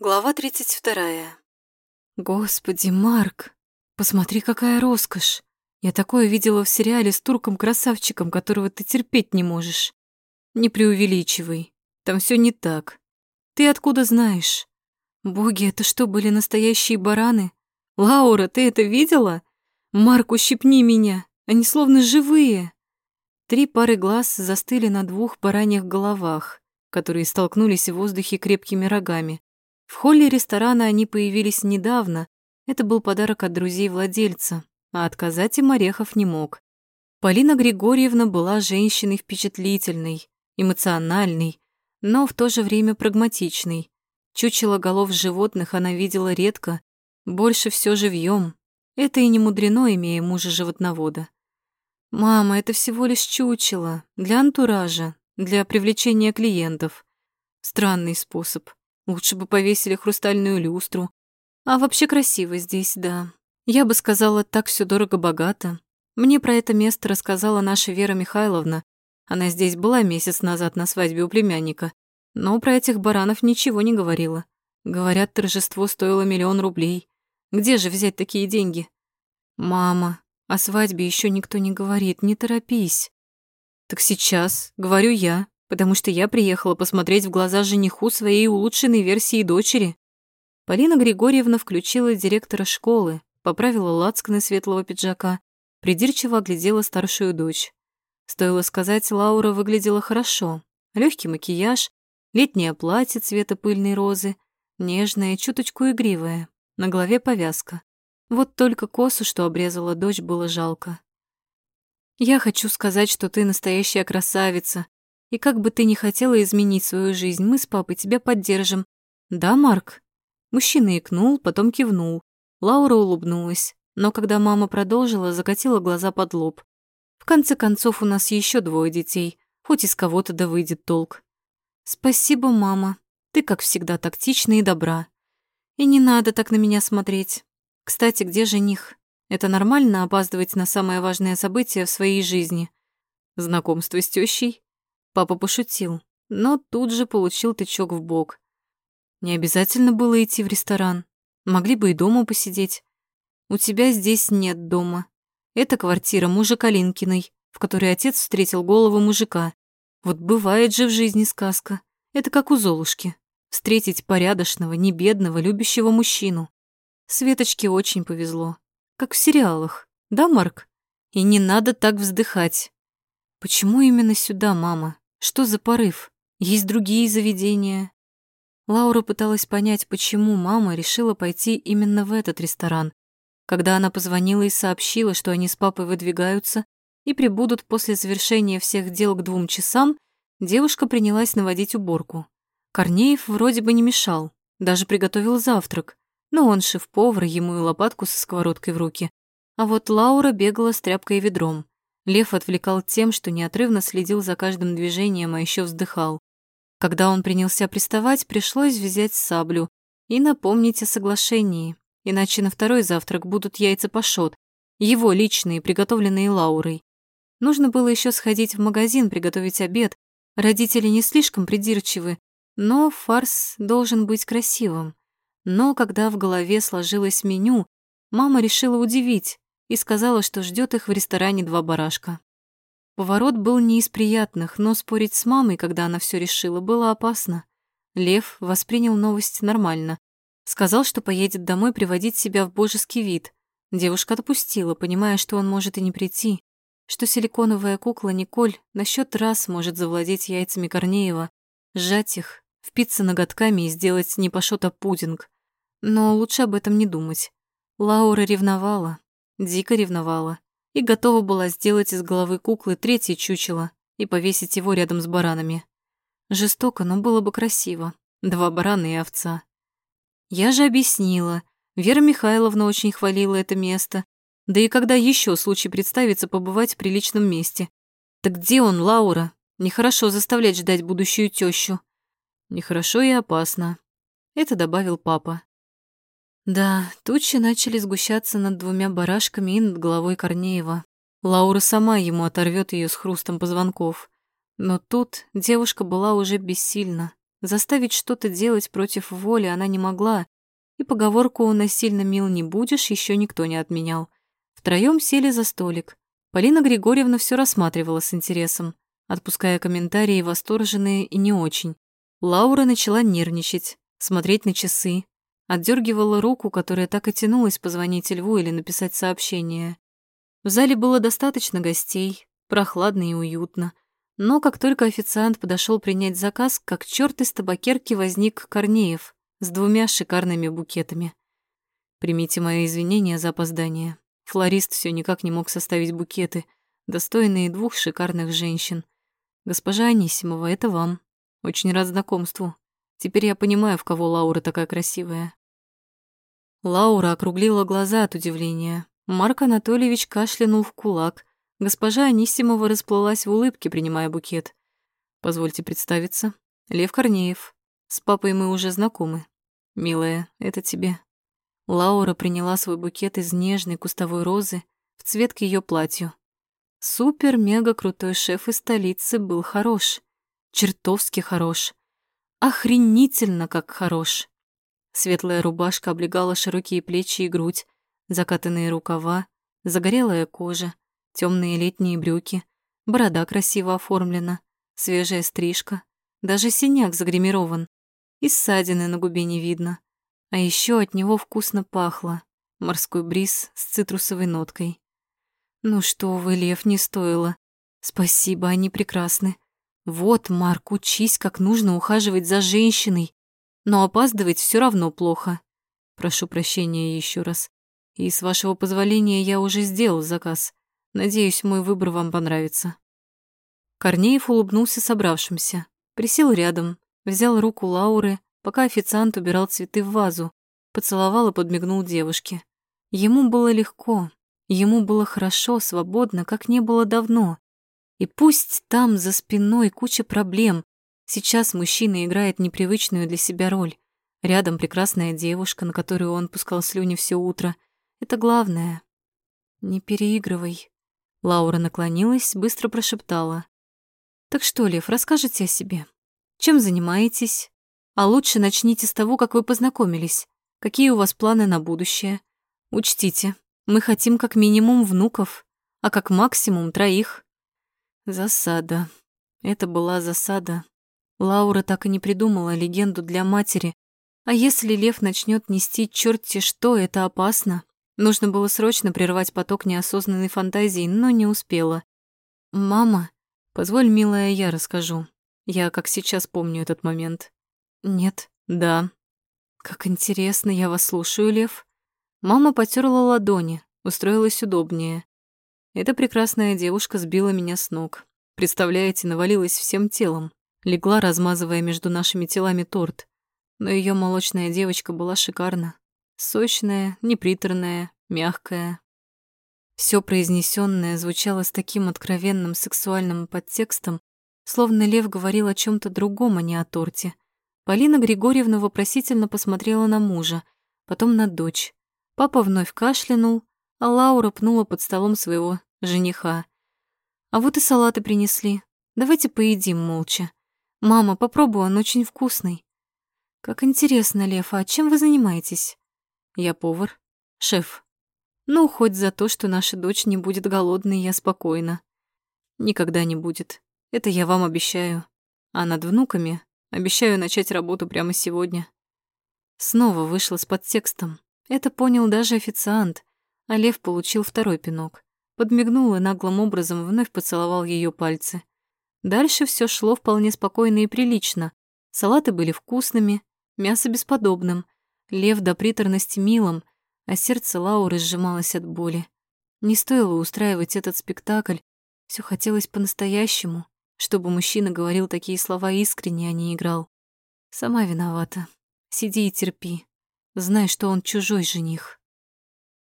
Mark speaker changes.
Speaker 1: Глава 32. Господи, Марк, посмотри, какая роскошь. Я такое видела в сериале с турком-красавчиком, которого ты терпеть не можешь. Не преувеличивай, там все не так. Ты откуда знаешь? Боги, это что, были настоящие бараны? Лаура, ты это видела? Марк, ущипни меня, они словно живые. Три пары глаз застыли на двух бараньих головах, которые столкнулись в воздухе крепкими рогами. В холле ресторана они появились недавно. Это был подарок от друзей владельца, а отказать им Орехов не мог. Полина Григорьевна была женщиной впечатлительной, эмоциональной, но в то же время прагматичной. Чучело голов животных она видела редко, больше все живьем. Это и не мудрено, имея мужа животновода. «Мама, это всего лишь чучело, для антуража, для привлечения клиентов. Странный способ. Лучше бы повесили хрустальную люстру. А вообще красиво здесь, да. Я бы сказала, так все дорого-богато. Мне про это место рассказала наша Вера Михайловна. Она здесь была месяц назад на свадьбе у племянника, но про этих баранов ничего не говорила. Говорят, торжество стоило миллион рублей. Где же взять такие деньги? Мама, о свадьбе еще никто не говорит, не торопись. Так сейчас, говорю я, потому что я приехала посмотреть в глаза жениху своей улучшенной версии дочери. Полина Григорьевна включила директора школы, поправила лацканы светлого пиджака, придирчиво оглядела старшую дочь. Стоило сказать, Лаура выглядела хорошо. Легкий макияж, летнее платье цвета пыльной розы, нежное, чуточку игривое, на голове повязка. Вот только косу, что обрезала дочь, было жалко. «Я хочу сказать, что ты настоящая красавица, и как бы ты ни хотела изменить свою жизнь, мы с папой тебя поддержим. Да, Марк?» Мужчина икнул, потом кивнул. Лаура улыбнулась, но когда мама продолжила, закатила глаза под лоб. «В конце концов, у нас еще двое детей, хоть из кого-то да выйдет толк». «Спасибо, мама. Ты, как всегда, тактична и добра. И не надо так на меня смотреть. Кстати, где жених? Это нормально опаздывать на самое важное событие в своей жизни? Знакомство с тещей? Папа пошутил, но тут же получил тычок в бок. Не обязательно было идти в ресторан. Могли бы и дома посидеть. У тебя здесь нет дома. Это квартира мужа Калинкиной, в которой отец встретил голову мужика. Вот бывает же в жизни сказка. Это как у Золушки. Встретить порядочного, небедного, любящего мужчину. Светочке очень повезло. Как в сериалах. Да, Марк? И не надо так вздыхать. Почему именно сюда, мама? Что за порыв? Есть другие заведения. Лаура пыталась понять, почему мама решила пойти именно в этот ресторан. Когда она позвонила и сообщила, что они с папой выдвигаются и прибудут после завершения всех дел к двум часам, девушка принялась наводить уборку. Корнеев вроде бы не мешал, даже приготовил завтрак, но он шеф-повар, ему и лопатку со сковородкой в руки. А вот Лаура бегала с тряпкой и ведром. Лев отвлекал тем, что неотрывно следил за каждым движением, а еще вздыхал. Когда он принялся приставать, пришлось взять саблю и напомнить о соглашении, иначе на второй завтрак будут яйца пашот, его личные, приготовленные Лаурой. Нужно было еще сходить в магазин, приготовить обед. Родители не слишком придирчивы, но фарс должен быть красивым. Но когда в голове сложилось меню, мама решила удивить и сказала, что ждет их в ресторане два барашка. Поворот был не из приятных, но спорить с мамой, когда она все решила, было опасно. Лев воспринял новость нормально. Сказал, что поедет домой приводить себя в божеский вид. Девушка отпустила, понимая, что он может и не прийти, что силиконовая кукла Николь на счет раз может завладеть яйцами Корнеева, сжать их, впиться ноготками и сделать не пашота пудинг. Но лучше об этом не думать. Лаура ревновала, дико ревновала, и готова была сделать из головы куклы третье чучело и повесить его рядом с баранами. Жестоко, но было бы красиво. Два барана и овца. Я же объяснила. Вера Михайловна очень хвалила это место. Да и когда еще случай представится побывать в приличном месте. Так где он, Лаура? Нехорошо заставлять ждать будущую тещу. Нехорошо и опасно. Это добавил папа. Да, тучи начали сгущаться над двумя барашками и над головой Корнеева. Лаура сама ему оторвет ее с хрустом позвонков. Но тут девушка была уже бессильна. Заставить что-то делать против воли она не могла, и поговорку «насильно мил не будешь» еще никто не отменял. Втроем сели за столик. Полина Григорьевна все рассматривала с интересом, отпуская комментарии восторженные и не очень. Лаура начала нервничать, смотреть на часы, отдергивала руку, которая так и тянулась позвонить Льву или написать сообщение. В зале было достаточно гостей, прохладно и уютно. Но как только официант подошел принять заказ, как черт из табакерки возник Корнеев с двумя шикарными букетами. Примите мои извинения за опоздание. Флорист все никак не мог составить букеты, достойные двух шикарных женщин. Госпожа Анисимова, это вам. Очень рад знакомству. Теперь я понимаю, в кого Лаура такая красивая. Лаура округлила глаза от удивления. Марк Анатольевич кашлянул в кулак. Госпожа Анисимова расплылась в улыбке, принимая букет. «Позвольте представиться. Лев Корнеев. С папой мы уже знакомы. Милая, это тебе». Лаура приняла свой букет из нежной кустовой розы в цвет к ее платью. Супер-мега-крутой шеф из столицы был хорош. Чертовски хорош. Охренительно как хорош. Светлая рубашка облегала широкие плечи и грудь, закатанные рукава, загорелая кожа, темные летние брюки, борода красиво оформлена, свежая стрижка, даже синяк загримирован, и ссадины на губе не видно. А еще от него вкусно пахло, морской бриз с цитрусовой ноткой. Ну что вы, Лев, не стоило. Спасибо, они прекрасны. Вот, Марк, учись, как нужно ухаживать за женщиной. Но опаздывать все равно плохо. Прошу прощения еще раз. И с вашего позволения я уже сделал заказ. Надеюсь, мой выбор вам понравится. Корнеев улыбнулся собравшимся, присел рядом, взял руку Лауры, пока официант убирал цветы в вазу, поцеловал и подмигнул девушке. Ему было легко, ему было хорошо, свободно, как не было давно. И пусть там за спиной куча проблем, сейчас мужчина играет непривычную для себя роль. Рядом прекрасная девушка, на которую он пускал слюни все утро. Это главное. Не переигрывай. Лаура наклонилась, быстро прошептала. Так что, Лев, расскажите о себе. Чем занимаетесь? А лучше начните с того, как вы познакомились. Какие у вас планы на будущее? Учтите, мы хотим как минимум внуков, а как максимум троих. Засада. Это была засада. Лаура так и не придумала легенду для матери. А если лев начнет нести черти что, это опасно. Нужно было срочно прервать поток неосознанной фантазии, но не успела. «Мама, позволь, милая, я расскажу. Я как сейчас помню этот момент». «Нет». «Да». «Как интересно, я вас слушаю, Лев». Мама потерла ладони, устроилась удобнее. Эта прекрасная девушка сбила меня с ног. Представляете, навалилась всем телом. Легла, размазывая между нашими телами торт. Но ее молочная девочка была шикарна. Сочная, неприторная, мягкая. Все произнесенное звучало с таким откровенным сексуальным подтекстом, словно Лев говорил о чем то другом, а не о торте. Полина Григорьевна вопросительно посмотрела на мужа, потом на дочь. Папа вновь кашлянул, а Лаура пнула под столом своего жениха. «А вот и салаты принесли. Давайте поедим молча. Мама, попробуй, он очень вкусный». «Как интересно, Лев, а чем вы занимаетесь?» «Я повар. Шеф. Ну, хоть за то, что наша дочь не будет голодной, я спокойна. Никогда не будет. Это я вам обещаю. А над внуками обещаю начать работу прямо сегодня». Снова вышла с подтекстом. Это понял даже официант, а Лев получил второй пинок. Подмигнул и наглым образом вновь поцеловал ее пальцы. Дальше все шло вполне спокойно и прилично. Салаты были вкусными, мясо бесподобным, лев до приторности милым, а сердце Лауры сжималось от боли. Не стоило устраивать этот спектакль, все хотелось по-настоящему, чтобы мужчина говорил такие слова искренне, а не играл. Сама виновата. Сиди и терпи. Знай, что он чужой жених.